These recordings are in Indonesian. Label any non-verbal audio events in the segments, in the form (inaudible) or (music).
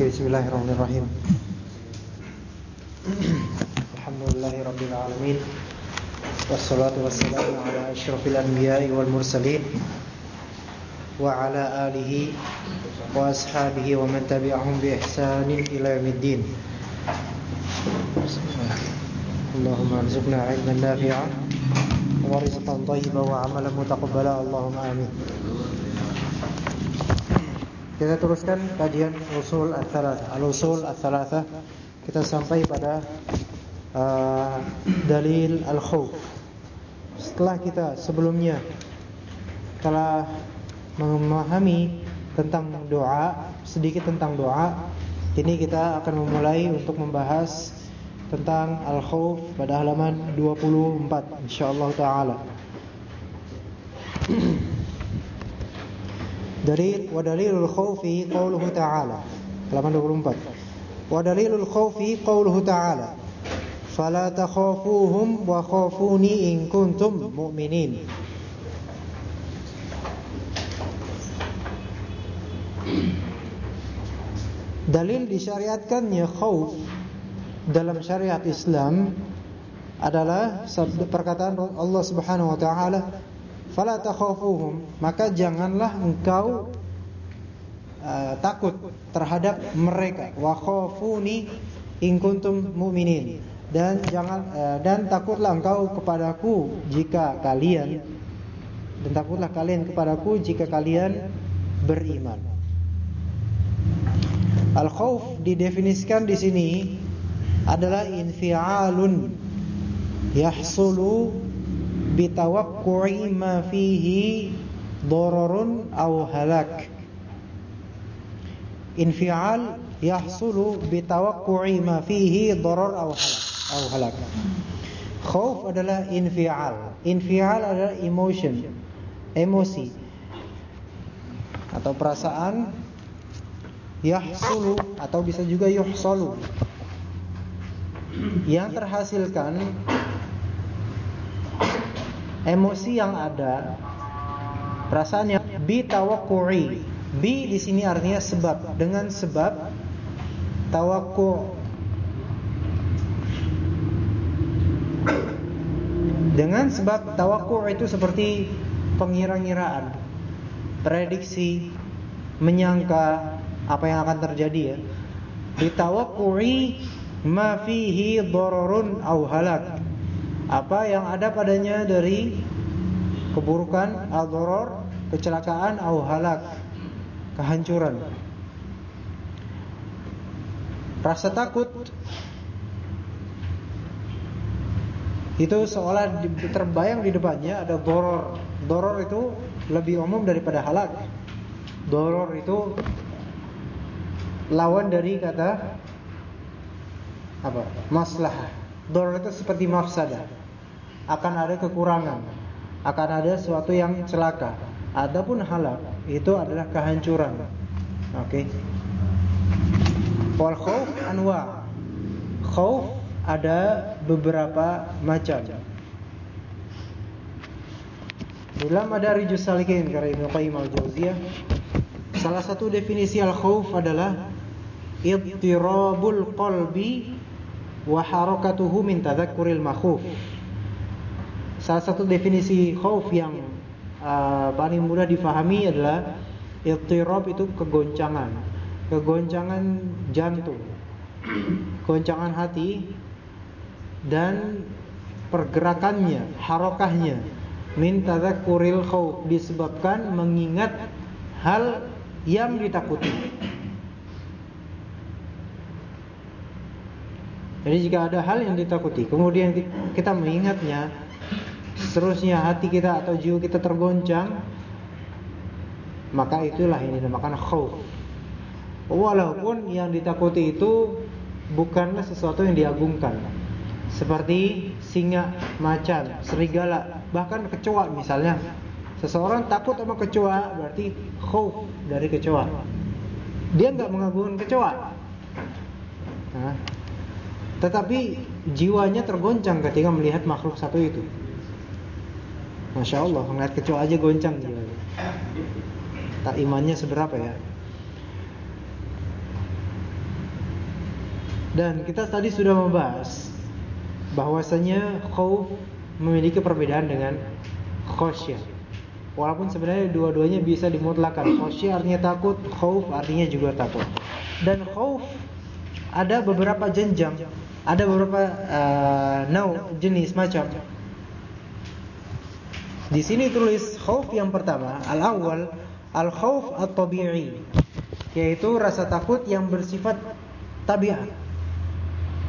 بسم الله الرحمن الرحيم. الحمد لله رب العالمين. والصلاة والسلام على أشرف الأنبياء والمرسلين وعلى آله وأصحابه ومن تبعهم بإحسان إلى يوم الدين. اللهم ارزقنا علما نافعا ورزقا طيبا وعملا متقبلا. اللهم آمين. Kita teruskan kajian usul ats-tsalatsah. Al-usul ats-tsalatsah kita sampai pada uh, dalil al-khauf. Setelah kita sebelumnya telah memahami tentang doa, sedikit tentang doa, ini kita akan memulai untuk membahas tentang al-khauf pada halaman 24 insyaallah taala. Dalil wa dalilul khaufi qauluhu ta'ala. Halaman 24. Wa dalilul khaufi qauluhu ta'ala. Fala takhafuhum wa khafuni in kuntum mu'minin. Dalil disyariatkannya khauf dalam syariat Islam adalah perkataan Allah Subhanahu wa taala fala takhafuhum. Maka janganlah engkau uh, takut terhadap mereka. Wa khafuni in kuntum mu'minin. Dan jangan uh, dan takutlah engkau kepadaku jika kalian dan takutlah kalian kepadaku jika kalian beriman. Al khauf didefinisikan di sini adalah infialun yahsulu bitawakku'i ma fihi dararun aw halak. Infial yahsulu bitawakku'i ma fihi darar aw halak aw halak. Khauf adalah infial. Infial adalah emotion emosi atau perasaan. Yahsulu atau bisa juga yuhsalu. Yang terhasilkan emosi yang ada, perasaan yang bi tawakku'i. Bi di sini artinya sebab, dengan sebab tawakku Dengan sebab tawakku itu seperti pengira-ngiraan, prediksi, menyangka apa yang akan terjadi ya. Bitawakku'i ma fihi dararun aw halak apa yang ada padanya dari keburukan al-dharar, kecelakaan au halak, kehancuran. Rasa takut itu seolah terbayang di depannya ada doror. Doror itu lebih umum daripada halak. Doror itu lawan dari kata apa? Maslahah. Doror itu seperti mafsadah akan ada kekurangan, akan ada sesuatu yang celaka. Adapun halak itu adalah kehancuran. Oke. Okay. Wal khauf anwa. Khauf ada beberapa macam. Dalam Madarijus Salikin karya Ibnu Qayyim al-Jauziyah, salah satu definisi al-khauf adalah ittirabul qalbi wa harakatuhu min tadhakkuril makhuf. Salah satu definisi khauf yang uh, paling mudah difahami adalah ittirab itu kegoncangan, kegoncangan jantung, goncangan hati dan pergerakannya, harokahnya min tadzakuril khauf disebabkan mengingat hal yang ditakuti. Jadi jika ada hal yang ditakuti, kemudian kita mengingatnya, seterusnya hati kita atau jiwa kita tergoncang maka itulah ini dinamakan khauf walaupun yang ditakuti itu bukanlah sesuatu yang diagungkan seperti singa, macan, serigala, bahkan kecoa misalnya. Seseorang takut sama kecoa berarti khauf dari kecoa. Dia nggak mengagungkan kecoa. Nah, tetapi jiwanya tergoncang ketika melihat makhluk satu itu. Masya Allah, ngeliat kecoa aja goncang. Tak imannya seberapa ya? Dan kita tadi sudah membahas bahwasanya khauf memiliki perbedaan dengan khasyah. Walaupun sebenarnya dua-duanya bisa dimutlakan. Khasyah artinya takut, khauf artinya juga takut. Dan khauf ada beberapa jenjang, ada beberapa uh, nau jenis macam. Di sini tulis khauf yang pertama, al-awwal al-khauf at-tabi'i, yaitu rasa takut yang bersifat tabiat.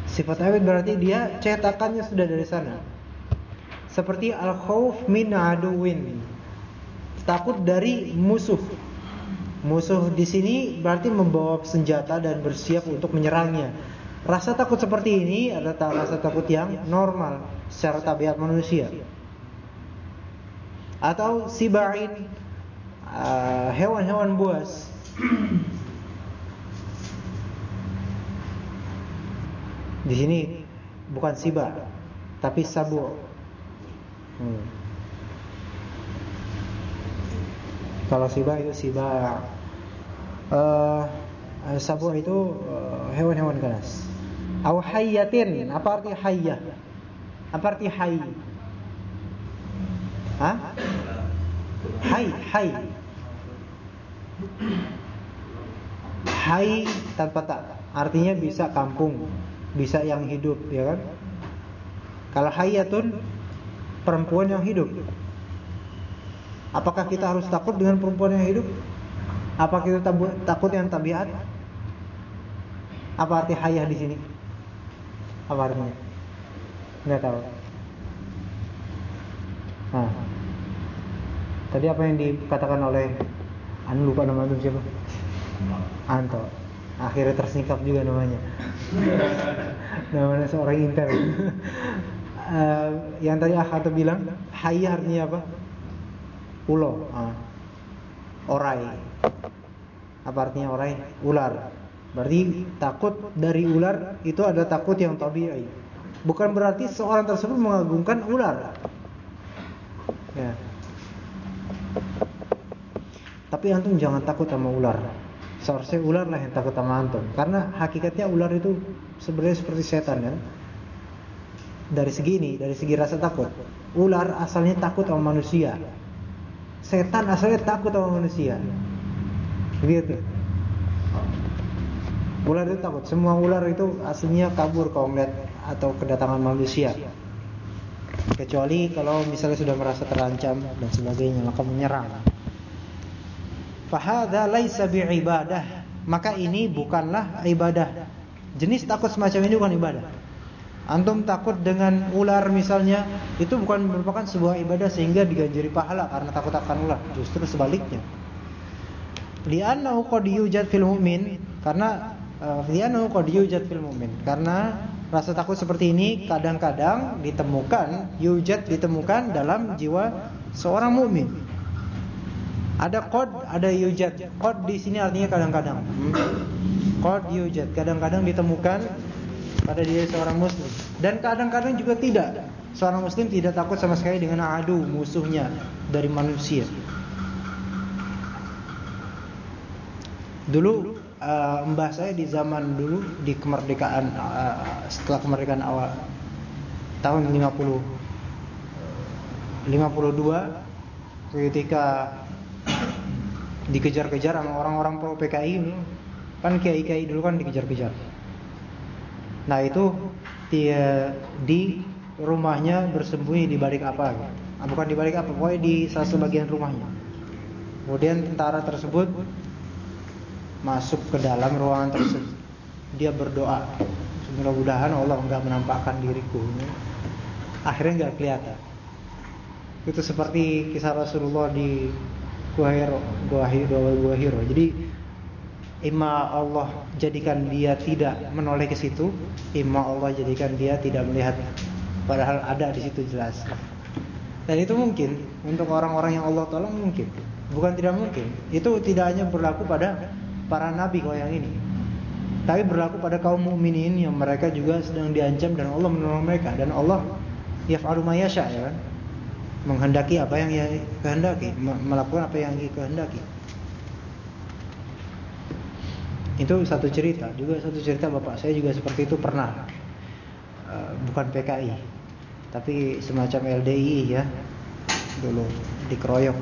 Sifat tabiat berarti dia cetakannya sudah dari sana. Seperti al-khauf min aduwin. Takut dari musuh. Musuh di sini berarti membawa senjata dan bersiap untuk menyerangnya. Rasa takut seperti ini adalah rasa takut yang normal secara tabiat manusia. Atau sibain uh, hewan-hewan buas. (clears throat) Di sini bukan siba, tapi sabu. Hmm. Kalau siba itu siba. Uh, sabu itu hewan-hewan uh, ganas. Aw hayyatin. Apa arti hayyah? Apa arti hayy? Hah? Hay, hay. Hay tanpa tak. Artinya bisa kampung, bisa yang hidup, ya kan? Kalau hayatun perempuan yang hidup. Apakah kita harus takut dengan perempuan yang hidup? Apa kita takut yang tabiat? Apa arti hayah di sini? Apa artinya? Enggak tahu. Nah. Tadi apa yang dikatakan oleh Anu lupa nama itu siapa? Anto. Akhirnya tersingkap juga namanya. (laughs) namanya seorang intel. uh, yang tadi Akhato bilang, hayah artinya apa? Ulo. Uh. Orai. Apa artinya orai? Ular. Berarti takut dari ular itu ada takut yang tabi'i. Bukan berarti seorang tersebut mengagungkan ular. Ya. Tapi antum jangan takut sama ular. Seharusnya ular lah yang takut sama antum. Karena hakikatnya ular itu sebenarnya seperti setan kan. Dari segi ini, dari segi rasa takut. Ular asalnya takut sama manusia. Setan asalnya takut sama manusia. Begitu. Ular itu takut. Semua ular itu aslinya kabur kalau melihat atau kedatangan manusia. Kecuali kalau misalnya sudah merasa terancam dan sebagainya, maka menyerang. Fahadha laisa bi'ibadah. Maka ini bukanlah ibadah. Jenis takut semacam ini bukan ibadah. Antum takut dengan ular misalnya, itu bukan merupakan sebuah ibadah sehingga diganjari pahala karena takut akan ular. Justru sebaliknya. Li'annahu qad yujad fil mu'min karena uh, li'annahu qad yujad fil mu'min. Karena rasa takut seperti ini kadang-kadang ditemukan, yujad ditemukan dalam jiwa seorang mukmin. Ada qad, ada yujad. Qad di sini artinya kadang-kadang. Qad yujad, kadang-kadang ditemukan pada diri seorang muslim. Dan kadang-kadang juga tidak. Seorang muslim tidak takut sama sekali dengan adu musuhnya dari manusia. Dulu uh, mbah saya di zaman dulu di kemerdekaan uh, setelah kemerdekaan awal tahun 50 52 ketika dikejar-kejar sama orang-orang pro PKI kan kiai-kiai dulu kan dikejar-kejar. Nah itu dia di rumahnya bersembunyi di balik apa? Ah, bukan di balik apa, pokoknya di salah sebagian rumahnya. Kemudian tentara tersebut masuk ke dalam ruangan tersebut. Dia berdoa, mudah-mudahan Allah enggak menampakkan diriku. Akhirnya enggak kelihatan. Itu seperti kisah Rasulullah di Gua Hiro, Gua Hiro, Gua Hiro. Jadi imma Allah jadikan dia tidak menoleh ke situ, imma Allah jadikan dia tidak melihat padahal ada di situ jelas. Dan itu mungkin untuk orang-orang yang Allah tolong mungkin, bukan tidak mungkin. Itu tidak hanya berlaku pada para nabi kalau yang ini. Tapi berlaku pada kaum mukminin yang mereka juga sedang diancam dan Allah menolong mereka dan Allah yaf'alu ma yasha ya kan menghendaki apa yang ia kehendaki, melakukan apa yang ia kehendaki. Itu satu cerita, juga satu cerita bapak saya juga seperti itu pernah. Uh, bukan PKI, tapi semacam LDI ya. Dulu dikeroyok.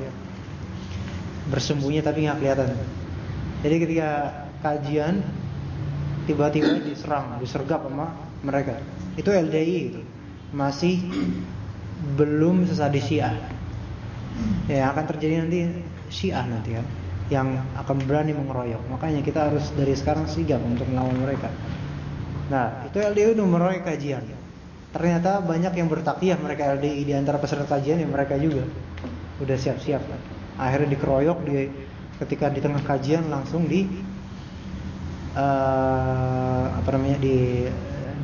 Bersembunyi tapi nggak kelihatan. Jadi ketika kajian tiba-tiba diserang, disergap sama mereka. Itu LDI itu. Masih belum sesadi Syiah. Ya akan terjadi nanti Syiah nanti kan yang akan berani mengeroyok. Makanya kita harus dari sekarang sigap untuk melawan mereka. Nah, itu LDI itu kajian. Ternyata banyak yang bertakiyah mereka LDI di antara peserta kajian yang mereka juga udah siap-siap kan. Akhirnya dikeroyok di ketika di tengah kajian langsung di uh, apa namanya di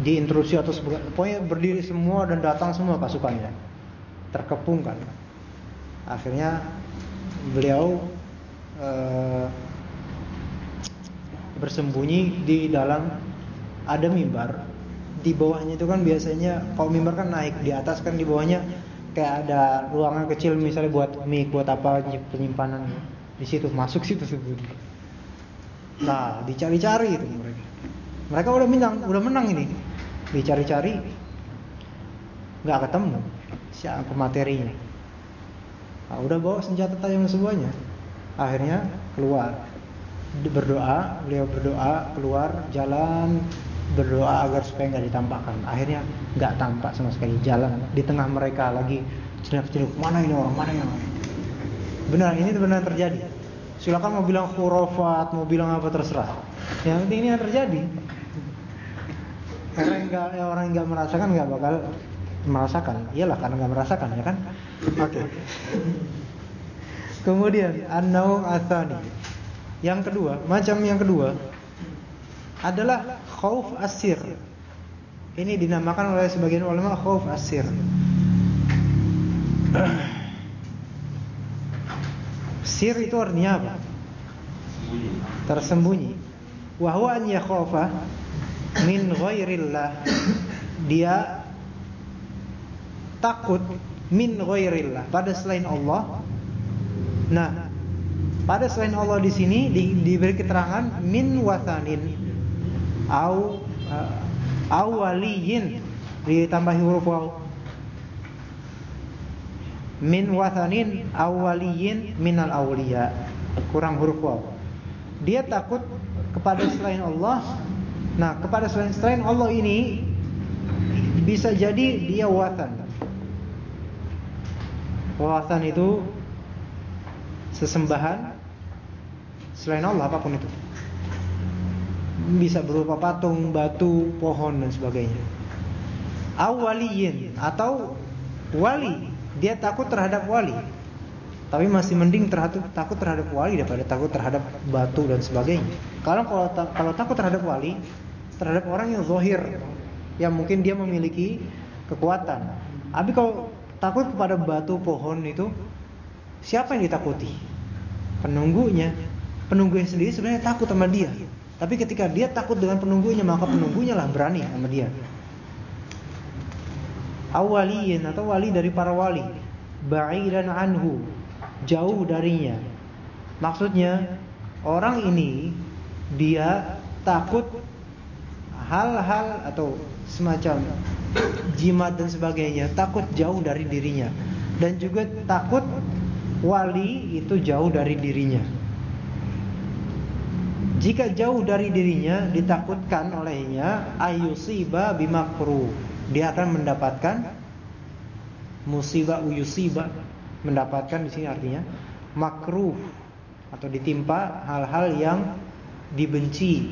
diintrusi atau. Pokoknya berdiri semua dan datang semua pasukannya. Terkepung kan. Akhirnya beliau uh, bersembunyi di dalam ada mimbar. Di bawahnya itu kan biasanya kalau mimbar kan naik, di atas kan di bawahnya kayak ada ruangan kecil misalnya buat mie, buat apa penyimpanan. Di situ masuk situ sembunyi. Nah, dicari-cari itu mereka. Mereka udah menang, udah menang ini. Dicari-cari nggak ketemu siapa materinya. Nah, udah bawa senjata tajam semuanya. Akhirnya keluar berdoa, beliau berdoa keluar jalan berdoa agar supaya nggak ditampakkan. Akhirnya nggak tampak sama sekali jalan di tengah mereka lagi cenuk-cenuk mana ini orang mana yang benar ini benar terjadi. Silakan mau bilang khurafat, mau bilang apa terserah. Yang penting ini yang terjadi. Orang yang nggak orang nggak merasakan nggak bakal merasakan. Iyalah karena nggak merasakan ya kan. Oke. Okay. Kemudian an-naum atsani. Yang kedua, macam yang kedua adalah khauf asir. Ini dinamakan oleh sebagian ulama khauf asir. Sir itu artinya apa? Tersembunyi. Wa huwa an yakhafa min ghairillah. Dia takut min ghairillah pada selain Allah Nah, pada selain Allah di sini di, diberi keterangan min wathanin au uh, awaliyin ditambahi huruf waw. Min wathanin awaliyin minal awliya. Kurang huruf waw. Dia takut kepada selain Allah. Nah, kepada selain selain Allah ini bisa jadi dia wathan. Wathan itu sesembahan selain Allah apa pun itu. Bisa berupa patung, batu, pohon dan sebagainya. Awaliyin atau wali, dia takut terhadap wali. Tapi masih mending terhadap, takut terhadap wali daripada takut terhadap batu dan sebagainya. Kalau kalau, kalau takut terhadap wali, terhadap orang yang zohir, yang mungkin dia memiliki kekuatan. Tapi kalau takut kepada batu, pohon itu, Siapa yang ditakuti? Penunggunya. Penunggunya sendiri sebenarnya takut sama dia. Tapi ketika dia takut dengan penunggunya, maka penunggunya lah berani sama dia. Awaliyin atau wali dari para wali. Ba'idan anhu. Jauh darinya. Maksudnya, orang ini dia takut hal-hal atau semacam jimat dan sebagainya, takut jauh dari dirinya dan juga takut wali itu jauh dari dirinya. Jika jauh dari dirinya ditakutkan olehnya ayusiba bimakruh. Dia akan mendapatkan musibah uyusiba mendapatkan di sini artinya makruh atau ditimpa hal-hal yang dibenci.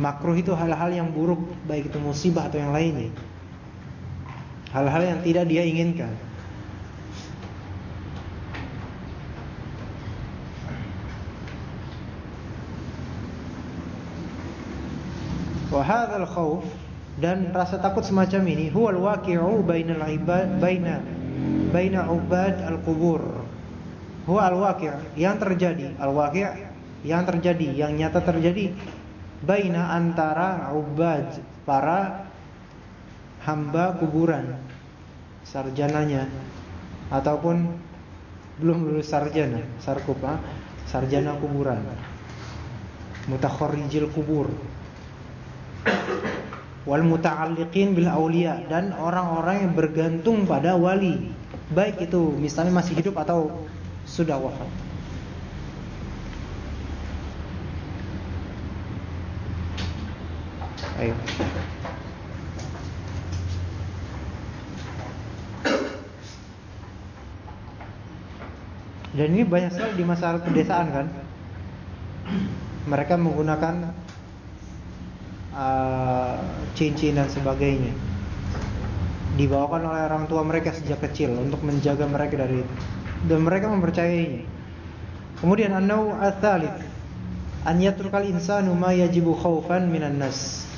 Makruh itu hal-hal yang buruk baik itu musibah atau yang lainnya. Hal-hal yang tidak dia inginkan. Wahadal khawf dan rasa takut semacam ini huwal waqi'u bainal ibad baina baina ubad al-qubur. Huwa al-waqi' yang terjadi, al-waqi' yang terjadi, yang nyata terjadi baina antara ubad para hamba kuburan sarjananya ataupun belum lulus sarjana, sarkup, sarjana kuburan mutakharrijil kubur wal muta'alliqin bil auliya dan orang-orang yang bergantung pada wali baik itu misalnya masih hidup atau sudah wafat Ayo. Dan ini banyak sekali di masyarakat pedesaan kan. Mereka menggunakan uh, cincin dan sebagainya. Dibawakan oleh orang tua mereka sejak kecil untuk menjaga mereka dari itu. Dan mereka mempercayainya. Kemudian an-naw' ats-tsalits an yatrukal insanu ma yajibu khaufan minan nas.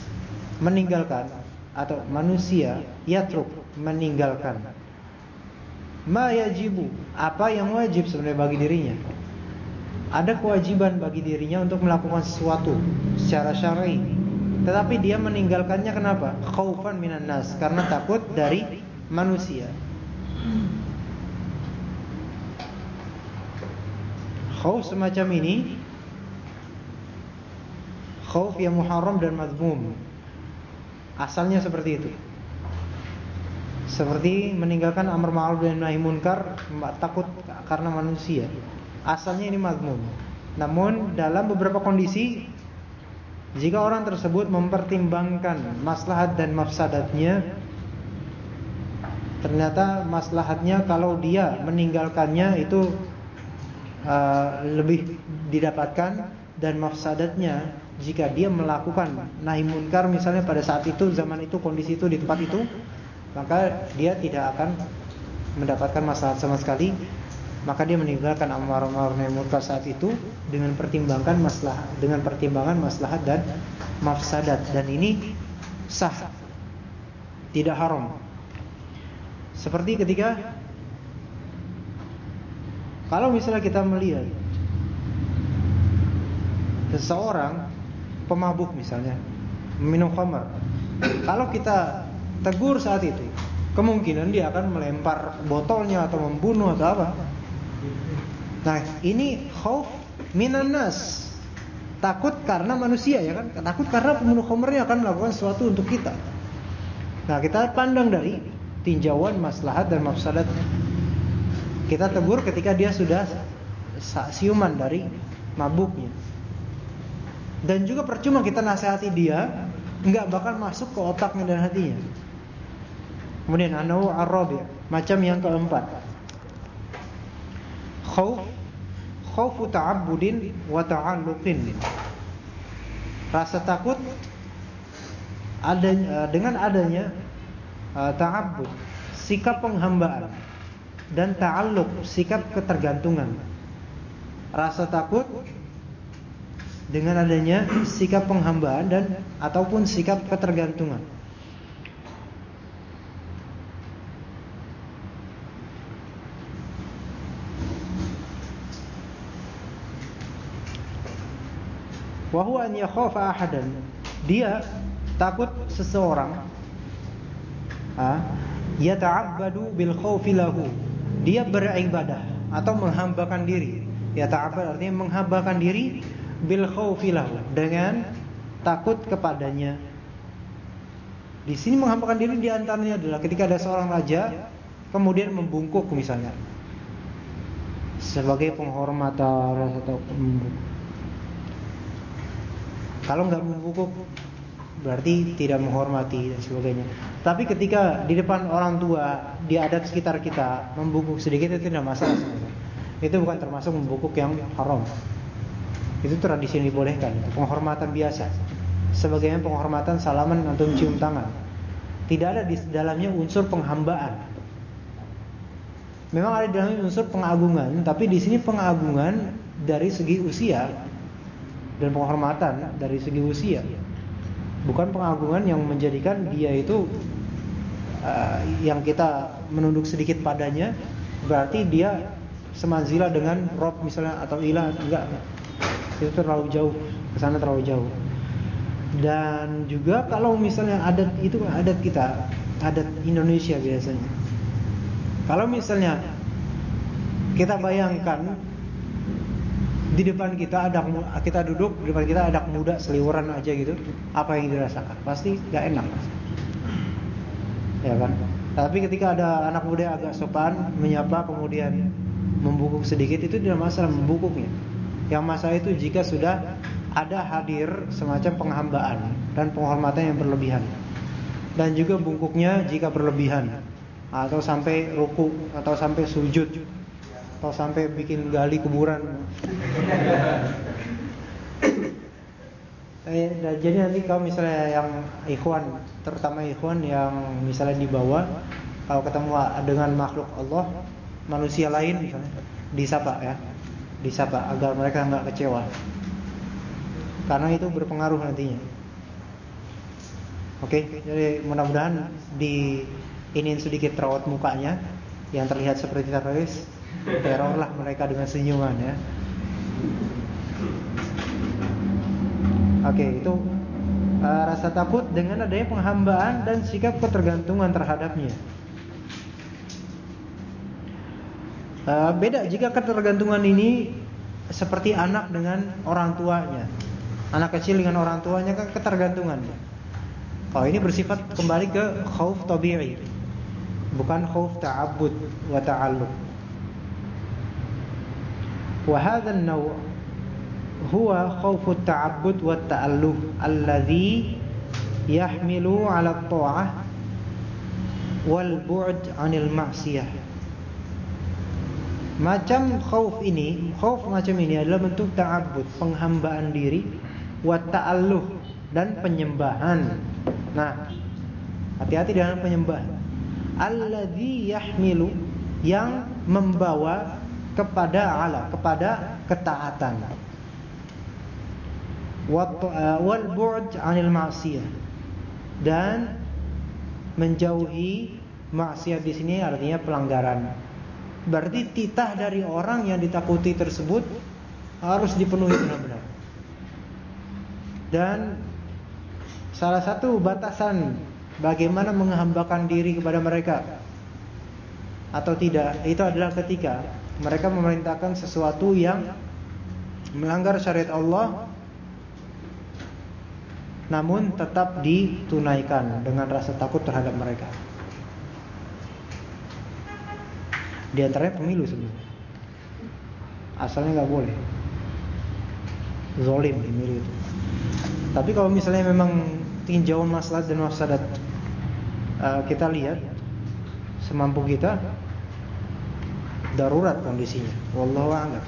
Meninggalkan atau manusia yatruk meninggalkan. Ma yajibu apa yang wajib sebenarnya bagi dirinya? Ada kewajiban bagi dirinya untuk melakukan sesuatu secara syar'i. Tetapi dia meninggalkannya kenapa? Khaufan minan nas karena takut dari manusia. Khauf semacam ini khauf yang muharram dan mazmum asalnya seperti itu seperti meninggalkan amar ma'ruf dan nahi munkar takut karena manusia. Asalnya ini mazmum. Namun dalam beberapa kondisi jika orang tersebut mempertimbangkan maslahat dan mafsadatnya ternyata maslahatnya kalau dia meninggalkannya itu uh, lebih didapatkan dan mafsadatnya jika dia melakukan nahi munkar misalnya pada saat itu zaman itu kondisi itu di tempat itu maka dia tidak akan mendapatkan masalah sama sekali. Maka dia meninggalkan amar ma'ruf nahi munkar saat itu dengan pertimbangan maslahat dengan pertimbangan maslahat dan mafsadat. Dan ini sah tidak haram. Seperti ketika kalau misalnya kita melihat seseorang pemabuk misalnya minum khamar kalau kita tegur saat itu, kemungkinan dia akan melempar botolnya atau membunuh atau apa. Nah, ini khauf minan nas. Takut karena manusia ya kan? Takut karena pembunuh khamrnya akan melakukan sesuatu untuk kita. Nah, kita pandang dari tinjauan maslahat dan mafsadat. Kita tegur ketika dia sudah siuman dari mabuknya. Dan juga percuma kita nasihati dia, nggak bakal masuk ke otaknya dan hatinya. Kemudian anu arabi macam yang keempat. Khauf khaufu ta'abbudin wa ta'alluqin. Rasa takut ada eh, dengan adanya uh, ta'abbud, sikap penghambaan dan ta'alluq, sikap ketergantungan. Rasa takut dengan adanya sikap penghambaan dan ataupun sikap ketergantungan. Wahwa an yakhafa ahadan. Dia takut seseorang ah yata'abbadu bil khaufi lahu. Dia beribadah atau menghambakan diri. Yata'abbad artinya menghambakan diri bil khaufi lahu dengan takut kepadanya. Di sini menghambakan diri di antaranya adalah ketika ada seorang raja kemudian membungkuk misalnya sebagai penghormatan atau membungkuk kalau nggak membungkuk berarti tidak menghormati dan sebagainya. Tapi ketika di depan orang tua, di adat sekitar kita membungkuk sedikit itu tidak masalah. Itu bukan termasuk membungkuk yang haram. Itu tradisi yang dibolehkan, penghormatan biasa. Sebagaimana penghormatan salaman atau cium tangan. Tidak ada di dalamnya unsur penghambaan. Memang ada di dalamnya unsur pengagungan, tapi di sini pengagungan dari segi usia dan penghormatan dari segi usia. Bukan pengagungan yang menjadikan dia itu uh, yang kita menunduk sedikit padanya berarti dia semanzila dengan rob misalnya atau ilah enggak. Itu terlalu jauh, ke sana terlalu jauh. Dan juga kalau misalnya adat itu adat kita, adat Indonesia biasanya. Kalau misalnya kita bayangkan di depan kita ada kita duduk di depan kita ada muda seliuran aja gitu, apa yang dirasakan? Pasti gak enak. Ya kan? Tapi ketika ada anak muda agak sopan menyapa kemudian membungkuk sedikit itu tidak masalah membungkuknya. Yang masalah itu jika sudah ada hadir semacam penghambaan dan penghormatan yang berlebihan. Dan juga bungkuknya jika berlebihan atau sampai ruku atau sampai sujud atau sampai bikin gali kuburan. Eh, jadi nanti kalau misalnya yang ikhwan, terutama ikhwan yang misalnya dibawa, kalau ketemu dengan makhluk Allah, manusia lain misalnya, disapa ya, disapa agar mereka nggak kecewa, karena itu berpengaruh nantinya. Oke, jadi mudah-mudahan di ini sedikit terawat mukanya, yang terlihat seperti teroris, terorlah mereka dengan senyuman ya. Oke, itu uh, rasa takut dengan adanya penghambaan dan sikap ketergantungan terhadapnya. Uh, beda jika ketergantungan ini seperti anak dengan orang tuanya. Anak kecil dengan orang tuanya kan ketergantungan. Oh, ini bersifat kembali ke khauf tabi'i. Bukan khauf ta'abbud wa ta'alluq. Wa hadha an-naw' huwa khawfut ta'abbud wa ta'alluh alladhi yahmilu 'ala ta'ah wal bu'd 'anil ma'siyah. Macam khauf ini, khauf macam ini adalah bentuk ta'abbud, penghambaan diri, wa ta'alluh dan penyembahan. Nah, hati-hati dengan penyembahan. Alladhi yahmilu yang membawa kepada ala, kepada ketaatan. Uh, wal bu'd 'anil ma'siyah dan menjauhi maksiat di sini artinya pelanggaran. Berarti titah dari orang yang ditakuti tersebut harus dipenuhi benar-benar. Dan salah satu batasan bagaimana menghambakan diri kepada mereka atau tidak itu adalah ketika mereka memerintahkan sesuatu yang melanggar syariat Allah namun tetap ditunaikan dengan rasa takut terhadap mereka. Di antaranya pemilu sebenarnya. Asalnya nggak boleh. Zolim pemilu itu. Tapi kalau misalnya memang tinjauan masalah dan mafsadat uh, kita lihat semampu kita darurat kondisinya. Wallahu a'lam.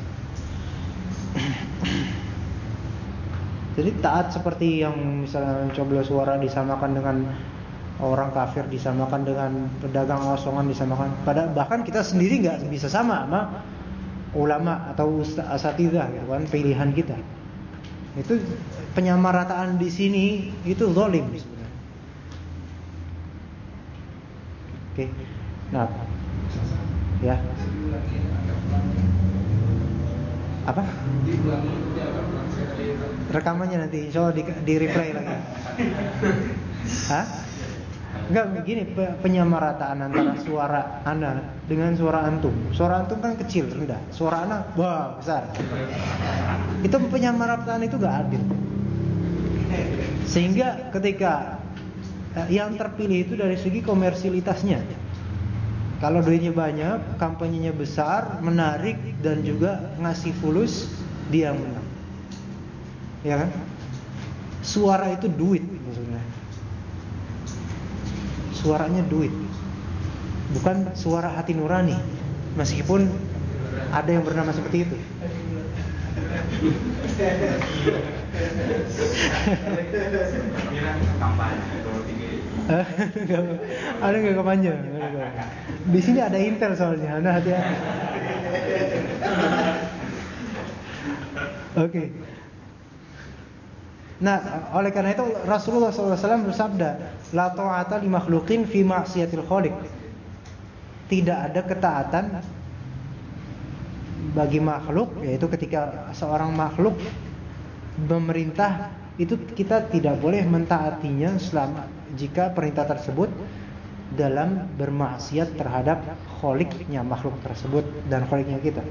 Jadi taat seperti yang misalnya coblos suara disamakan dengan orang kafir disamakan dengan pedagang asongan disamakan. Pada bahkan kita sendiri nggak bisa sama sama ulama atau asatidah gitu kan pilihan kita. Itu penyamarataan di sini itu zalim sebenarnya. Oke. Nah. Ya. Apa? Rekamannya nanti insya Allah di, di replay lagi. Hah? Enggak begini penyamarataan antara suara Anda dengan suara antum. Suara antum kan kecil, rendah. Suara anak wah besar. Itu penyamarataan itu gak adil. Sehingga ketika eh, yang terpilih itu dari segi komersilitasnya. Kalau duitnya banyak, kampanyenya besar, menarik dan juga ngasih fulus, dia menang. Ya kan? Suara itu duit maksudnya. Suaranya duit. Bukan suara hati nurani. Meskipun ada yang bernama seperti itu. (laughs) ada nggak kampanye? Di sini ada Intel soalnya, anda hati-hati. (laughs) Oke. Okay. Nah, oleh karena itu Rasulullah SAW bersabda, "La ta'ata li makhluqin fi ma'siyatil khaliq." Tidak ada ketaatan bagi makhluk yaitu ketika seorang makhluk memerintah itu kita tidak boleh mentaatinya selama jika perintah tersebut dalam bermaksiat terhadap kholiknya makhluk tersebut dan kholiknya kita.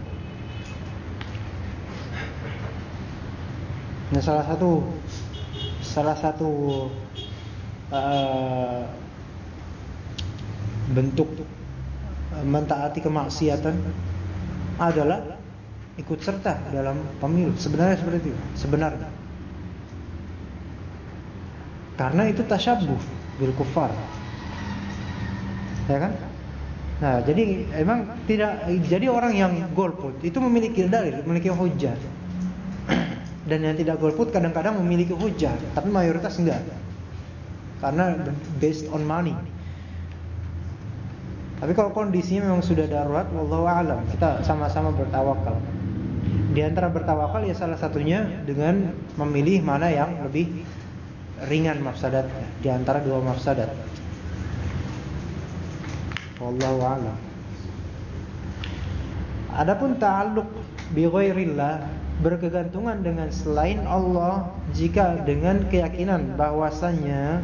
Nah, salah satu salah satu uh, bentuk mentaati kemaksiatan adalah ikut serta dalam pemilu. Sebenarnya seperti itu, sebenarnya. Karena itu tasyabuh bil kufar. Ya kan? Nah, jadi emang tidak jadi orang yang golput itu memiliki dalil, memiliki hujah. Dan yang tidak golput kadang-kadang memiliki hujah, tapi mayoritas enggak. Karena based on money. Tapi kalau kondisinya memang sudah darurat, wallahu alam, kita sama-sama bertawakal. Di antara bertawakal ya salah satunya dengan memilih mana yang lebih ringan mafsadatnya di antara dua mafsadat. Wallahu a'lam. Adapun ta'alluq bi ghairillah berkegantungan dengan selain Allah jika dengan keyakinan bahwasannya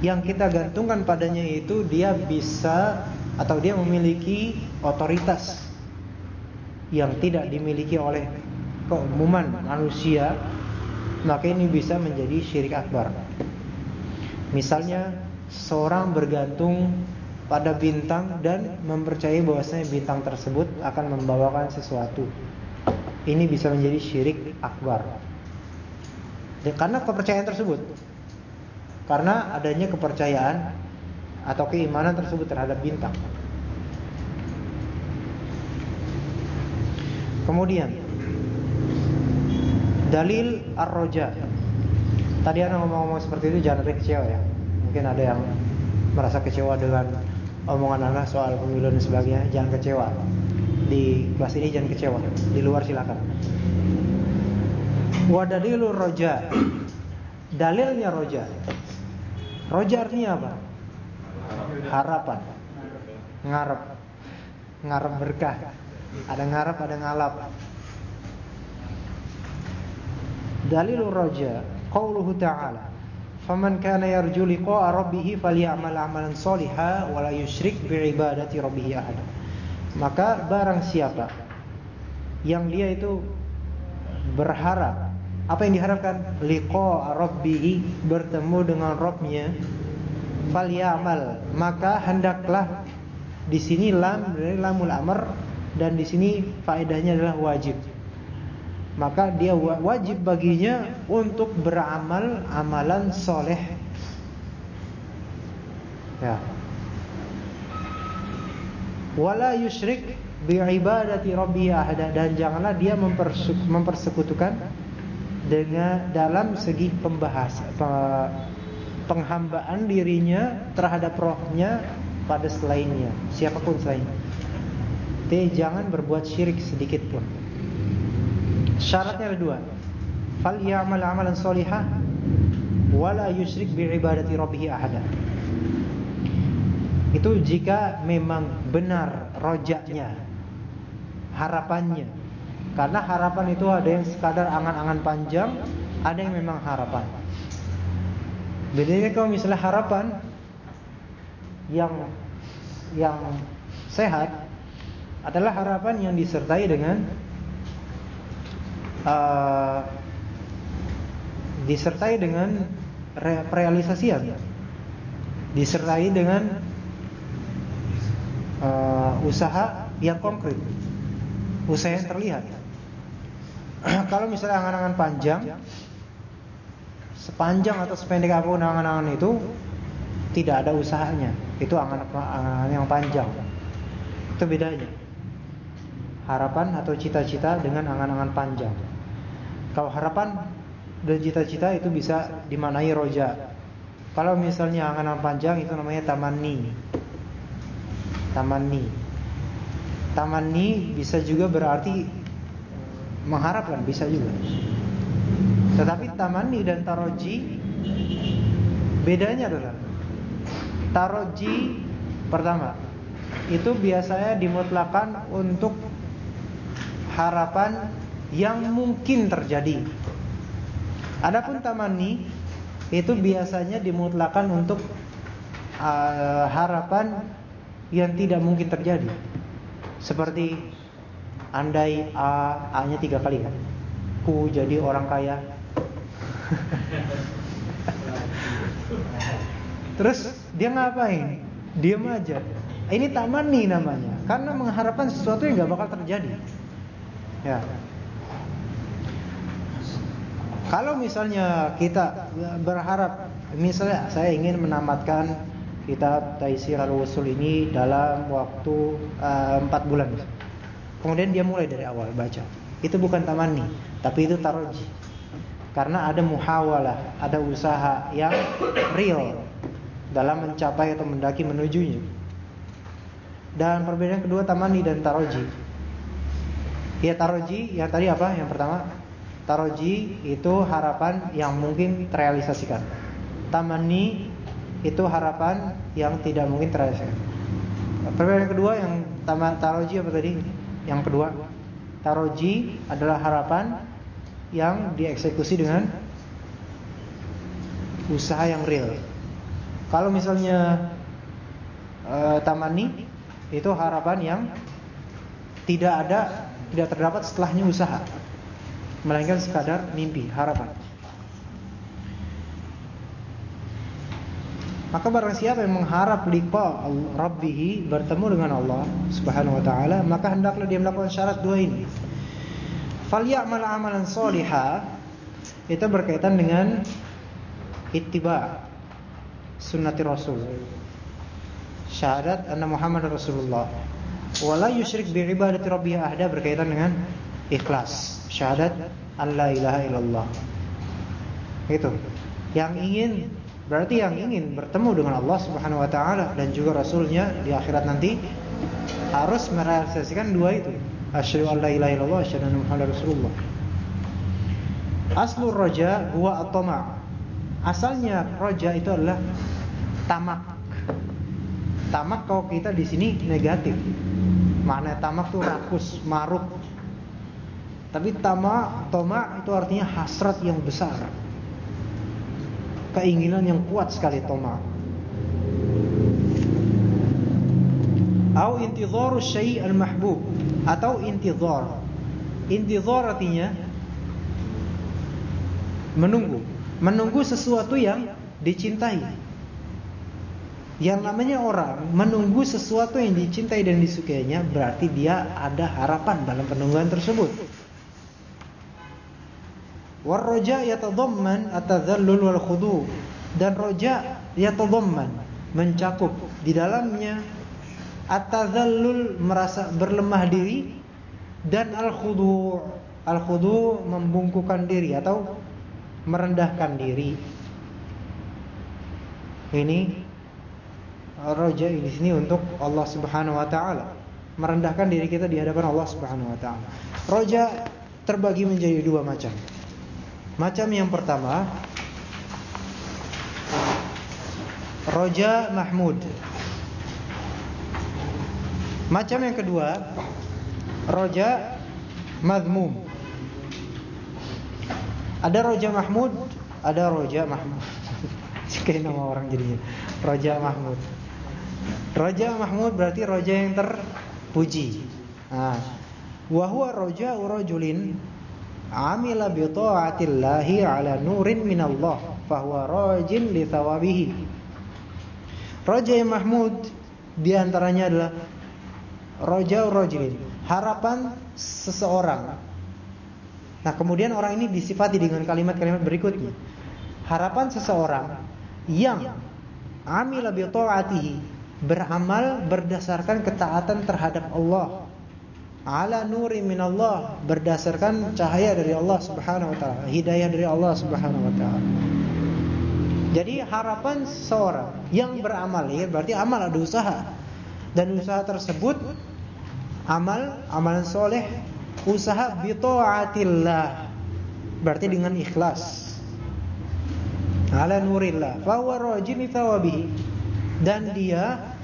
yang kita gantungkan padanya itu dia bisa atau dia memiliki otoritas yang tidak dimiliki oleh keumuman manusia maka ini bisa menjadi syirik akbar. Misalnya seorang bergantung pada bintang dan mempercayai bahwasanya bintang tersebut akan membawakan sesuatu. Ini bisa menjadi syirik akbar. Dan karena kepercayaan tersebut. Karena adanya kepercayaan atau keimanan tersebut terhadap bintang. Kemudian dalil ar-roja. Tadi ana ngomong-ngomong seperti itu jangan ada kecewa ya. Mungkin ada yang merasa kecewa dengan omongan anak soal pemilu dan sebagainya, jangan kecewa. Di kelas ini jangan kecewa. Di luar silakan. Wa dalilur roja. Dalilnya roja. Roja artinya apa? Harapan. Ngarep. Ngarep berkah. Ada ngarep, ada ngalap. Dalilur roja. Qauluhu ta'ala Faman kana yarju liqa'a rabbih falyamal 'amalan shalihan wa la yusyrik bi'ibadati rabbih ahada. Maka barang siapa yang dia itu berharap apa yang diharapkan liqa'a rabbih bertemu dengan Rabbnya falyamal maka hendaklah di sini lam dari lamul amr dan di sini faedahnya adalah wajib maka dia wajib baginya untuk beramal amalan soleh. Ya. Wala yusyrik bi'ibadati rabbi ahada dan janganlah dia mempersekutukan dengan dalam segi pembahas penghambaan dirinya terhadap rohnya pada selainnya, siapa pun selainnya. Jadi jangan berbuat syirik sedikit pun. Syaratnya ada dua. Fal ya'mal amalan solihah wala yusyrik bi ibadati rabbih ahada. Itu jika memang benar rojaknya, harapannya. Karena harapan itu ada yang sekadar angan-angan panjang, ada yang memang harapan. Bedanya kalau misalnya harapan yang yang sehat adalah harapan yang disertai dengan uh, disertai dengan re realisasian, disertai dengan uh, usaha yang konkret, usaha yang terlihat. (clears throat) Kalau misalnya angan-angan panjang, sepanjang atau sependek apa pun angan-angan itu tidak ada usahanya, itu angan-angan yang panjang. Itu bedanya harapan atau cita-cita dengan angan-angan panjang. Kalau harapan dan cita-cita itu bisa dimanai roja. Kalau misalnya angan-angan panjang itu namanya tamanni. Tamanni. Tamanni bisa juga berarti mengharapkan, bisa juga. Tetapi tamanni dan taroji bedanya adalah taroji pertama itu biasanya dimutlakan untuk harapan yang mungkin terjadi. Adapun tamani itu biasanya dimutlakan untuk uh, harapan yang tidak mungkin terjadi. Seperti andai A, A-nya tiga kali kan. mampu jadi orang kaya. (laughs) Terus dia ngapain? Diam aja. Ini tamani namanya, karena mengharapkan sesuatu yang nggak bakal terjadi. Ya. Kalau misalnya kita berharap, misalnya saya ingin menamatkan kitab Taisir al-Usul ini dalam waktu eh, 4 bulan. Kemudian dia mulai dari awal baca. Itu bukan tamani, tapi itu taroji. Karena ada muhawalah, ada usaha yang real dalam mencapai atau mendaki menujunya. Dan perbedaan kedua tamani dan taroji. Ya taroji yang tadi apa? Yang pertama Taroji itu harapan yang mungkin terrealisasikan. Tamani itu harapan yang tidak mungkin terrealisasikan. Perbedaan kedua yang taroji apa tadi? Yang kedua, taroji adalah harapan yang dieksekusi dengan usaha yang real. Kalau misalnya uh, tamani itu harapan yang tidak ada, tidak terdapat setelahnya usaha melainkan sekadar mimpi, harapan. Maka barang siapa yang mengharap liqa Rabbih bertemu dengan Allah Subhanahu wa taala, maka hendaklah dia melakukan syarat dua ini. Falyamal amalan shaliha itu berkaitan dengan ittiba sunnati Rasul. Syahadat anna Muhammad Rasulullah. Wala yusyrik bi ibadati rabbih ahada berkaitan dengan ikhlas syahadat Allah ilaha illallah. Itu. Yang ingin berarti yang ingin bertemu dengan Allah Subhanahu wa taala dan juga rasulnya di akhirat nanti harus merealisasikan dua itu. Asyhadu an la ilaha illallah asyhadu anna muhammadar rasulullah. Aslur roja huwa at-tama'. Asalnya roja itu adalah tamak. Tamak kalau kita di sini negatif. Makna tamak itu rakus, maruk, tapi tama, toma itu artinya hasrat yang besar. Keinginan yang kuat sekali toma. Atau intizar syai' al-mahbub atau intizar. Intizar artinya menunggu, menunggu sesuatu yang dicintai. Yang namanya orang menunggu sesuatu yang dicintai dan disukainya berarti dia ada harapan dalam penungguan tersebut. Warroja yatadamman atadzallul wal khudu. Dan roja yatadamman mencakup di dalamnya atadzallul merasa berlemah diri dan al khudu. Al khudu membungkukan diri atau merendahkan diri. Ini roja di sini untuk Allah Subhanahu wa taala. Merendahkan diri kita di hadapan Allah Subhanahu wa taala. Roja terbagi menjadi dua macam. Macam yang pertama Roja Mahmud. Macam yang kedua Roja Madmum Ada Roja Mahmud Ada Roja Mahmud. (laughs) Kayak nama orang jadinya. Roja Mahmud. Roja Mahmud berarti roja yang terpuji. Nah, Wahua roja urajulin amila bi ta'atillahi ala nurin minallah fahuwa rajin li thawabihi. Raja Mahmud di antaranya adalah Raja rajulin harapan seseorang. Nah kemudian orang ini disifati dengan kalimat-kalimat berikutnya. Harapan seseorang yang amila bi ta'atihi beramal berdasarkan ketaatan terhadap Allah ala nuri minallah berdasarkan cahaya dari Allah Subhanahu wa taala, hidayah dari Allah Subhanahu wa taala. Jadi harapan seorang yang beramal ya berarti amal ada usaha. Dan usaha tersebut amal amalan soleh usaha bi taatillah berarti dengan ikhlas. Ala nurillah fa huwa rajin dan dia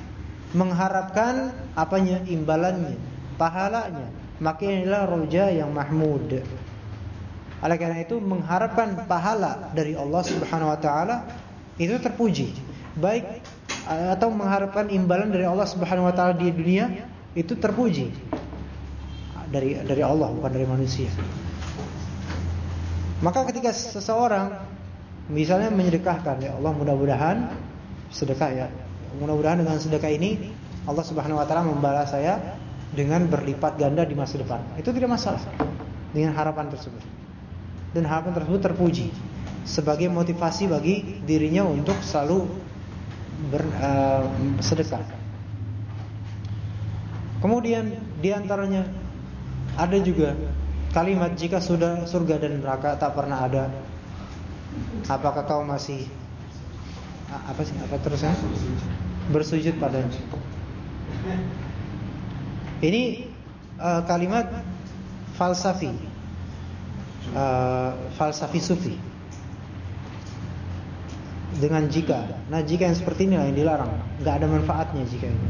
mengharapkan apanya imbalannya pahalanya. Maka inilah roja yang mahmud. Oleh karena itu mengharapkan pahala dari Allah Subhanahu wa taala itu terpuji. Baik atau mengharapkan imbalan dari Allah Subhanahu wa taala di dunia itu terpuji. Dari dari Allah bukan dari manusia. Maka ketika seseorang misalnya menyedekahkan ya Allah mudah-mudahan sedekah ya. Mudah-mudahan dengan sedekah ini Allah Subhanahu wa taala membalas saya dengan berlipat ganda di masa depan. Itu tidak masalah dengan harapan tersebut. Dan harapan tersebut terpuji sebagai motivasi bagi dirinya untuk selalu bersedekah. Uh, Kemudian di antaranya ada juga kalimat jika sudah surga dan neraka tak pernah ada apakah kau masih apa sih apa terusnya bersujud padanya ini uh, kalimat falsafi uh, falsafi sufi dengan jika nah jika yang seperti ini yang dilarang nggak ada manfaatnya jika ini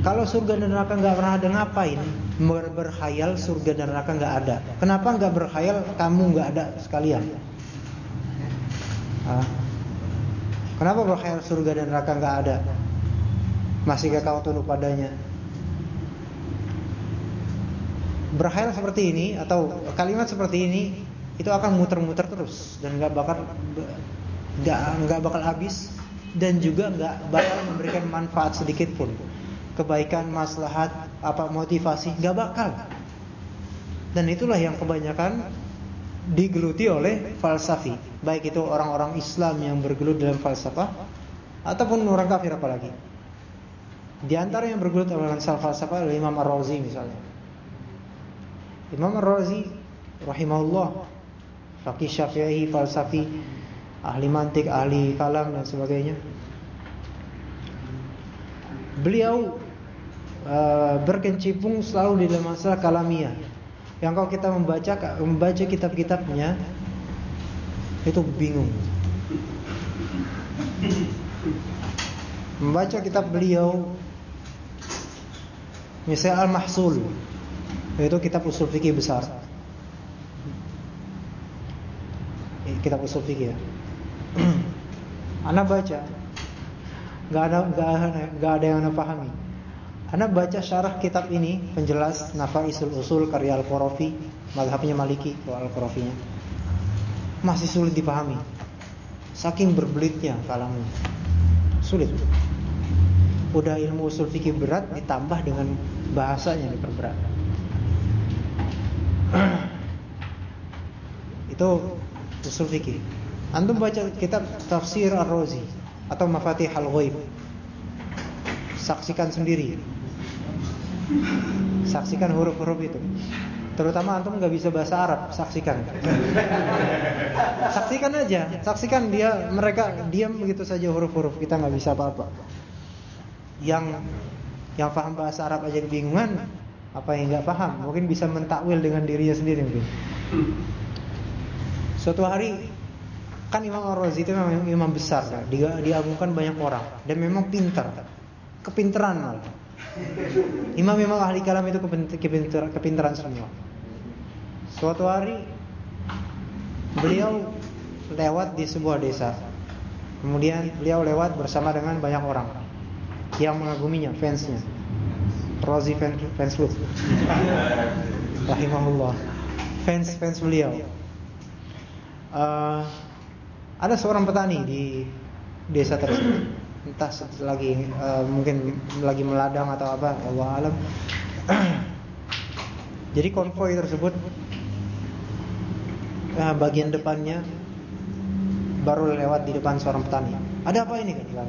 kalau surga dan neraka nggak pernah ada ngapain? Ber surga dan neraka nggak ada. Kenapa nggak berhayal kamu nggak ada sekalian? Hah? Kenapa berhayal surga dan neraka nggak ada? Masih kau tunduk padanya? Berhayal seperti ini atau kalimat seperti ini itu akan muter-muter terus dan nggak bakal nggak nggak bakal habis dan juga nggak bakal memberikan manfaat sedikit pun kebaikan, maslahat, apa motivasi, nggak bakal. Dan itulah yang kebanyakan digeluti oleh falsafi, baik itu orang-orang Islam yang bergelut dalam falsafah ataupun orang kafir apalagi. Di antara yang bergelut dalam falsafah adalah Imam Ar-Razi misalnya. Imam Ar-Razi rahimahullah faqih Syafi'i, falsafi, ahli mantik, ahli kalam dan sebagainya. Beliau uh, berkecimpung selalu di dalam masalah kalamiah. Yang kalau kita membaca membaca kitab-kitabnya itu bingung. Membaca kitab beliau misalnya Al-Mahsul yaitu kitab usul fikih besar. Kitab usul fikih ya. (clears throat) Anak baca nggak ada nggak ada yang anda pahami. Anda baca syarah kitab ini penjelas Nafaisul Usul karya Al-Qarafi, mazhabnya Maliki kalau Al-Qarafinya. Masih sulit dipahami. Saking berbelitnya kalamnya. Sulit. Udah ilmu usul fikih berat ditambah dengan bahasanya diperberat. (clears throat) Itu usul fikih. Antum baca kitab Tafsir Ar-Razi atau Mafatih Al-Ghaib. Saksikan sendiri. Saksikan huruf-huruf itu. Terutama antum nggak bisa bahasa Arab, saksikan. saksikan aja, saksikan dia mereka diam begitu saja huruf-huruf kita nggak bisa apa-apa. Yang yang paham bahasa Arab aja kebingungan, apa yang nggak paham mungkin bisa mentakwil dengan dirinya sendiri mungkin. Suatu hari Kan Imam Ar-Razi itu memang imam besar, kan? dia diagungkan banyak orang dan memang pintar, kepintaran malah. Imam-imam ahli kalam itu kepintar, kepintaran semua. Suatu hari beliau lewat di sebuah desa. Kemudian beliau lewat bersama dengan banyak orang yang mengaguminya, fansnya. Razi fans, fans club. Rahimahullah. Fans fans beliau. Uh, ada seorang petani di desa tersebut. Entah lagi uh, mungkin lagi meladang atau apa, Allah alam. (clears throat) Jadi konvoi tersebut uh, bagian depannya baru lewat di depan seorang petani. Ada apa ini kan?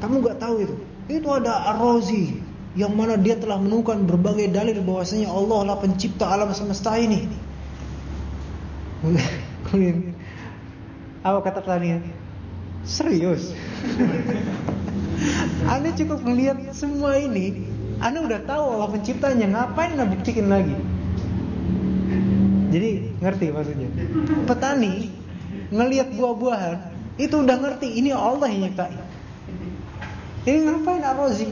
Kamu nggak tahu itu? Itu ada Ar-Razi yang mana dia telah menemukan berbagai dalil bahwasanya Allah lah pencipta alam semesta ini. (laughs) Apa kata petani? Serius? (laughs) anda cukup melihat semua ini, Anda udah tahu Allah penciptanya, ngapain Anda buktikan lagi? Jadi ngerti maksudnya? Petani ngelihat buah-buahan itu udah ngerti ini Allah yang nyiptain. Ini ngapain Ar-Razi?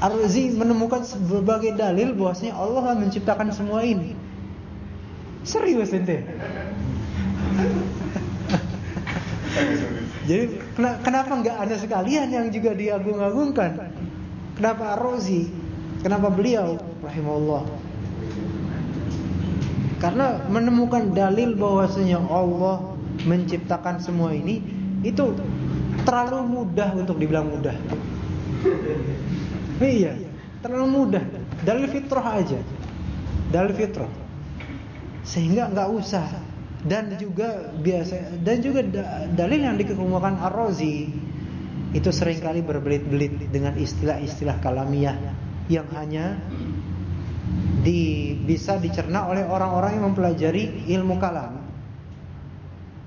Ar-Razi menemukan berbagai dalil bahwasanya Allah menciptakan semua ini. Serius ente? (laughs) Jadi kenapa nggak ada sekalian yang juga diagung-agungkan? Kenapa Ar-Razi? Kenapa beliau rahimahullah? Karena menemukan dalil bahwasanya Allah menciptakan semua ini itu terlalu mudah untuk dibilang mudah. Iya, terlalu mudah. Dalil fitrah aja. Dalil fitrah. Sehingga nggak usah dan juga biasa dan juga dalil yang dikemukakan Ar-Razi itu sering kali berbelit-belit dengan istilah-istilah kalamiah yang hanya di, bisa dicerna oleh orang-orang yang mempelajari ilmu kalam.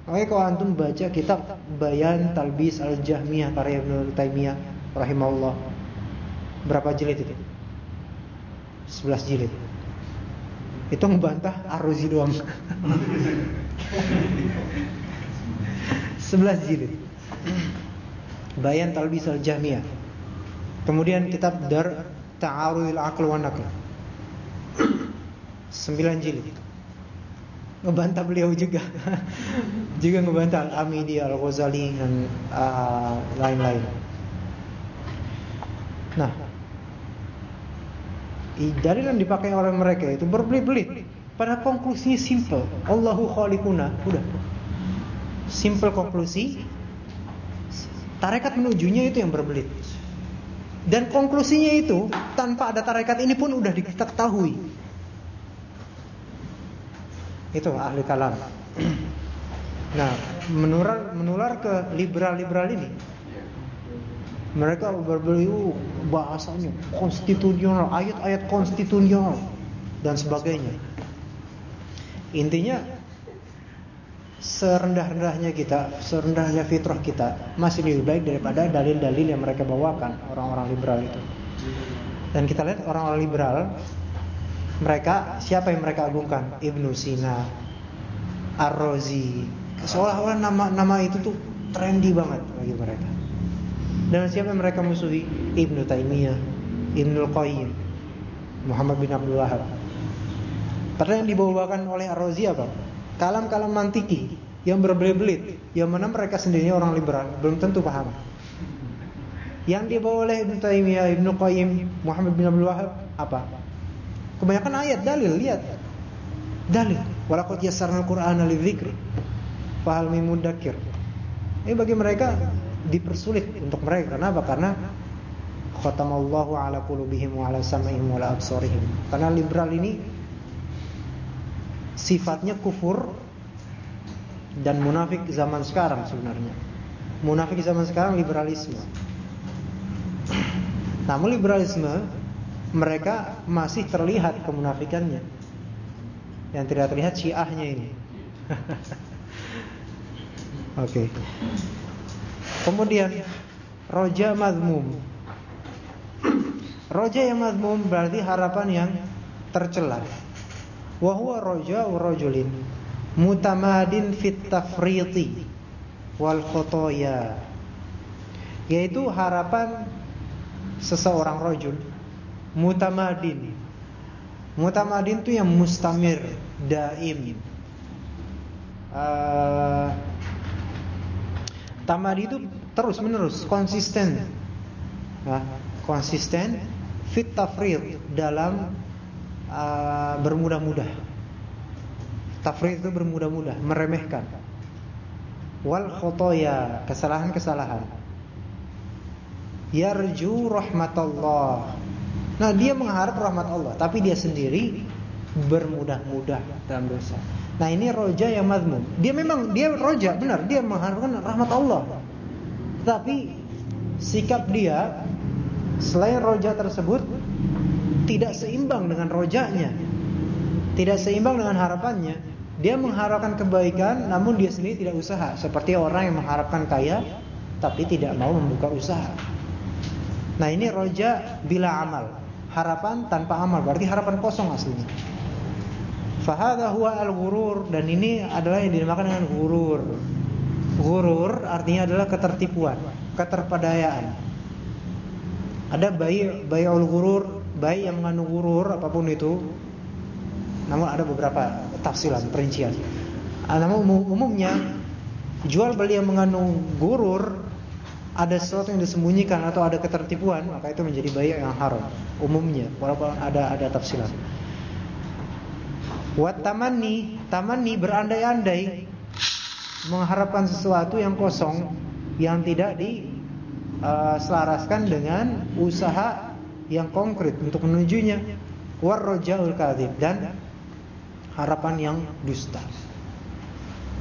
Oke, kalau antum baca kitab Bayan Talbis Al-Jahmiyah karya Ibnu Taimiyah rahimahullah. Berapa jilid itu? 11 jilid. Itu ngebantah Ar-Razi doang. 11 jilid. Bayan Talbis Al-Jahmiyah. Kemudian kitab Dar Ta'arudil Aql wa Naql. 9 jilid. Ngebantah beliau juga. juga ngebantah Al-Amidi, Al-Ghazali dan uh, lain-lain. Nah, dalil yang dipakai oleh mereka itu berbelit-belit. Pada konklusinya simple. Allahu khaliquna. Udah. Simple konklusi. Tarekat menujunya itu yang berbelit. Dan konklusinya itu tanpa ada tarekat ini pun udah diketahui. Itu ahli kalam. (clears throat) Nah, menular menular ke liberal-liberal ini. Mereka berbeliau bahasanya konstitusional, ayat-ayat konstitusional dan sebagainya. Intinya serendah-rendahnya kita, serendahnya fitrah kita masih lebih baik daripada dalil-dalil yang mereka bawakan orang-orang liberal itu. Dan kita lihat orang-orang liberal mereka siapa yang mereka agungkan? Ibnu Sina, Ar-Razi. Seolah-olah nama-nama itu tuh trendy banget bagi mereka. Dan siapa mereka musuhi? Ibnu Taimiyah, Ibnu Qayyim, Muhammad bin Abdul Wahab. Padahal yang dibawakan oleh Ar-Razi apa? Kalam-kalam mantiki yang berbelit-belit, yang mana mereka sendiri orang liberal, belum tentu paham. Yang dibawa oleh Ibnu Taimiyah, Ibnu Qayyim, Muhammad bin Abdul Wahab apa? Kebanyakan ayat dalil, lihat. Dalil. Walaqad yassarnal Qur'ana lidzikr. Fahal min mudakkir. Ini bagi mereka dipersulit untuk mereka. Kenapa? Karena khatamallahu ala qulubihim wa ala sam'ihim wa ala absarihim. Karena liberal ini sifatnya kufur dan munafik zaman sekarang sebenarnya. Munafik zaman sekarang liberalisme. (clears throat) Namun liberalisme mereka masih terlihat kemunafikannya. Yang tidak terlihat syiahnya ini. (laughs) Oke. okay. Kemudian roja mazmum. Roja yang mazmum berarti harapan yang tercela. Wa huwa roja rajulin mutamadin fit tafriti wal khotoya. Yaitu harapan seseorang rojul mutamadin. Mutamadin itu yang mustamir, daim. Uh, tamadi itu terus menerus, konsisten. Nah, konsisten fit tafrid dalam uh, bermudah-mudah. Tafrid itu bermudah-mudah, meremehkan. Wal khotoya, kesalahan-kesalahan. Yarju rahmatullah Nah dia mengharap rahmat Allah Tapi dia sendiri bermudah-mudah dalam dosa Nah ini roja yang mazmum Dia memang, dia roja benar. Dia mengharapkan rahmat Allah. Tapi sikap dia Selain roja tersebut Tidak seimbang dengan rojanya. Tidak seimbang dengan harapannya. Dia mengharapkan kebaikan Namun dia sendiri tidak usaha. Seperti orang yang mengharapkan kaya Tapi tidak mau membuka usaha. Nah ini roja bila amal. Harapan tanpa amal berarti harapan kosong aslinya. Fahadha huwa al-ghurur dan ini adalah yang dinamakan dengan ghurur. Ghurur artinya adalah ketertipuan, keterpadayaan. Ada bayi bayul ghurur, bayi yang mengandung ghurur apa pun itu. Namun ada beberapa tafsiran, perincian. Ah, namun umumnya jual beli yang mengandung ghurur ada sesuatu yang disembunyikan atau ada ketertipuan, maka itu menjadi bayi yang haram umumnya, walaupun ada ada tafsiran. Wat tamanni, tamanni berandai-andai mengharapkan sesuatu yang kosong yang tidak diselaraskan uh, dengan usaha yang konkret untuk menujunya. Warrojaul kadzib dan harapan yang dusta.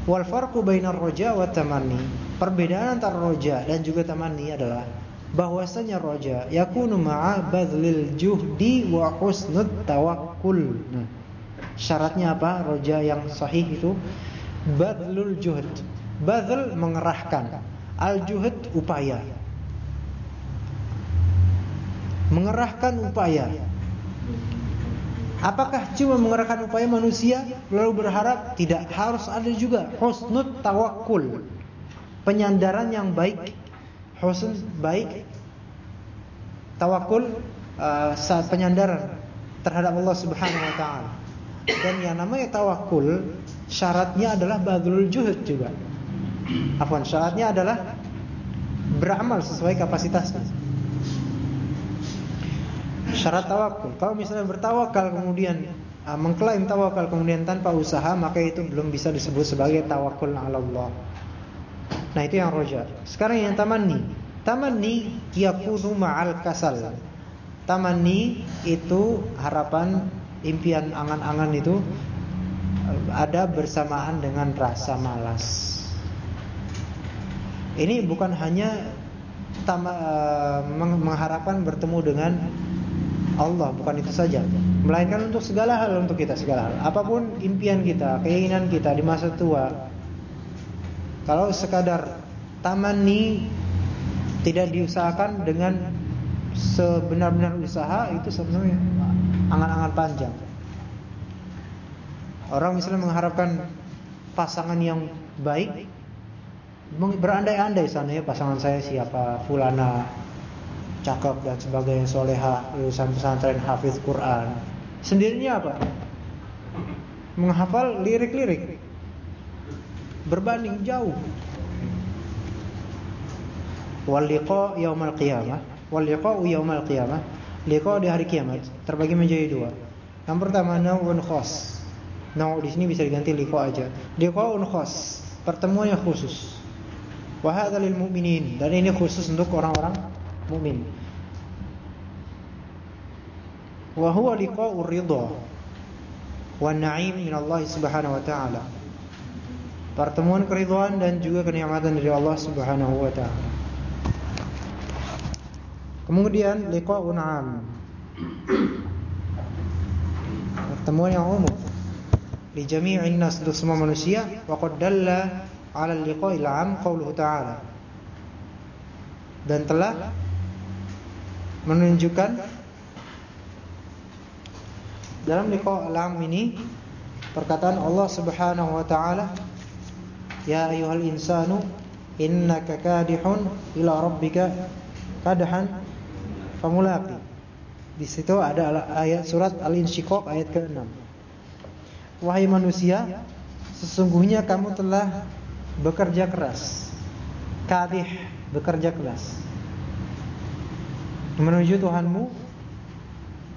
Wal farqu bainar roja wa tamanni. Perbedaan antara roja dan juga tamanni adalah bahwasanya roja yakunu ma'a badlil juhdi wa husnut tawakkul. Nah, Syaratnya apa? Roja yang sahih itu badlul juhd. Badl mengerahkan, al juhd upaya. Mengerahkan upaya. Apakah cuma mengerahkan upaya manusia lalu berharap? Tidak, harus ada juga husnut tawakkul. Penyandaran yang baik. Husn baik. Tawakul uh, saat penyandaran terhadap Allah Subhanahu wa taala. Dan yang namanya tawakul syaratnya adalah badrul juhud juga. Afwan, syaratnya adalah beramal sesuai kapasitasnya. Syarat tawakul. Kalau misalnya bertawakal kemudian uh, mengklaim tawakal kemudian tanpa usaha, maka itu belum bisa disebut sebagai tawakul ala Allah. Nah, itu yang roja. Sekarang yang tamanni. Tamanni yakunu ma'al kasal. Tamanni itu harapan impian angan-angan itu ada bersamaan dengan rasa malas. Ini bukan hanya tama, uh, mengharapkan bertemu dengan Allah, bukan itu saja. Melainkan untuk segala hal untuk kita segala hal. Apa pun impian kita, keinginan kita di masa tua. Kalau sekadar tamanni tidak diusahakan dengan sebenar-benar usaha itu sebenarnya angan-angan panjang. Orang misalnya mengharapkan pasangan yang baik, berandai-andai sana ya pasangan saya siapa, fulana, cakep dan sebagainya, soleha, lulusan pesantren, hafiz Quran. Sendirinya apa? Menghafal lirik-lirik. Berbanding jauh. Wal yaumal qiyamah, wal liqa'u yaumal qiyamah Liqa di hari kiamat terbagi menjadi dua. Yang pertama nau'un khas. Nau' di sini bisa diganti liqa aja. Liqa'un khas, pertemuan yang khusus. Wa hadza lil mu'minin dan ini khusus untuk orang-orang mukmin. Wa huwa liqa'ur ridha wan na'im min Allah Subhanahu wa taala. Pertemuan keridhaan dan juga kenikmatan dari Allah Subhanahu wa taala. Kemudian liqa'un 'am. Pertemuan yang umum li jami'in nas untuk semua manusia wa qad dalla 'ala liqa'il 'am qauluhu ta'ala. Dan telah menunjukkan dalam liqa' al-'am ini perkataan Allah Subhanahu wa taala Ya ayyuhal insanu innaka kadihun ila rabbika kadhan famulaqi. Di situ ada ayat surat Al-Insyiqaq ayat ke-6. Wahai manusia, sesungguhnya kamu telah bekerja keras. Kadih, bekerja keras. Menuju Tuhanmu,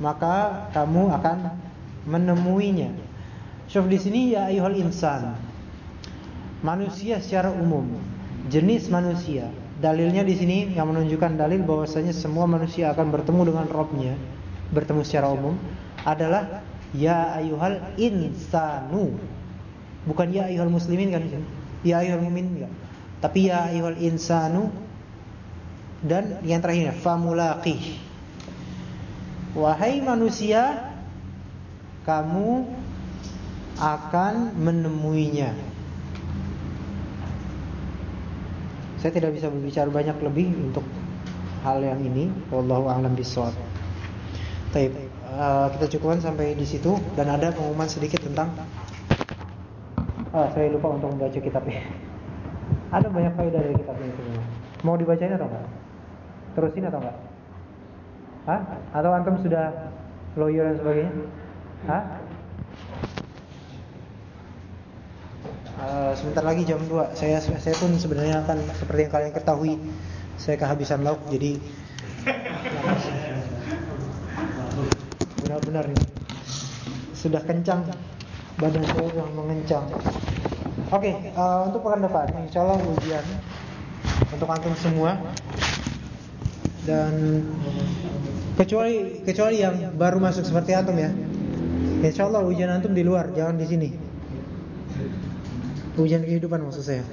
maka kamu akan menemuinya. Syuf di sini ya ayuhal insan. Manusia secara umum, jenis manusia Dalilnya di sini yang menunjukkan dalil bahwasanya semua manusia akan bertemu dengan Robnya, bertemu secara umum adalah ya ayuhal insanu. Bukan ya ayuhal muslimin kan Ya ayuhal mumin enggak. Tapi ya ayuhal insanu dan yang terakhir famulaqih. Wahai manusia, kamu akan menemuinya. Saya tidak bisa berbicara banyak lebih untuk hal yang ini. Wallahu a'lam bishawab. Baik, uh, kita cukupkan sampai di situ dan ada pengumuman sedikit tentang Ah, saya lupa untuk membaca kitabnya. (laughs) ada banyak faedah dari kitab ini sebenarnya. Mau dibacain atau enggak? Terusin atau enggak? Hah? Atau antum sudah lawyer dan sebagainya? Hah? Uh, sebentar lagi jam 2 saya saya pun sebenarnya akan seperti yang kalian ketahui saya kehabisan lauk jadi benar-benar nih sudah kencang badan saya yang mengencang. Oke, okay, uh, untuk pekan depan, insya Allah ujian untuk antum semua dan kecuali kecuali yang baru masuk seperti antum ya. Insya Allah ujian antum di luar, jangan di sini. Ujian kehidupan maksud saya.